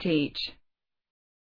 teach.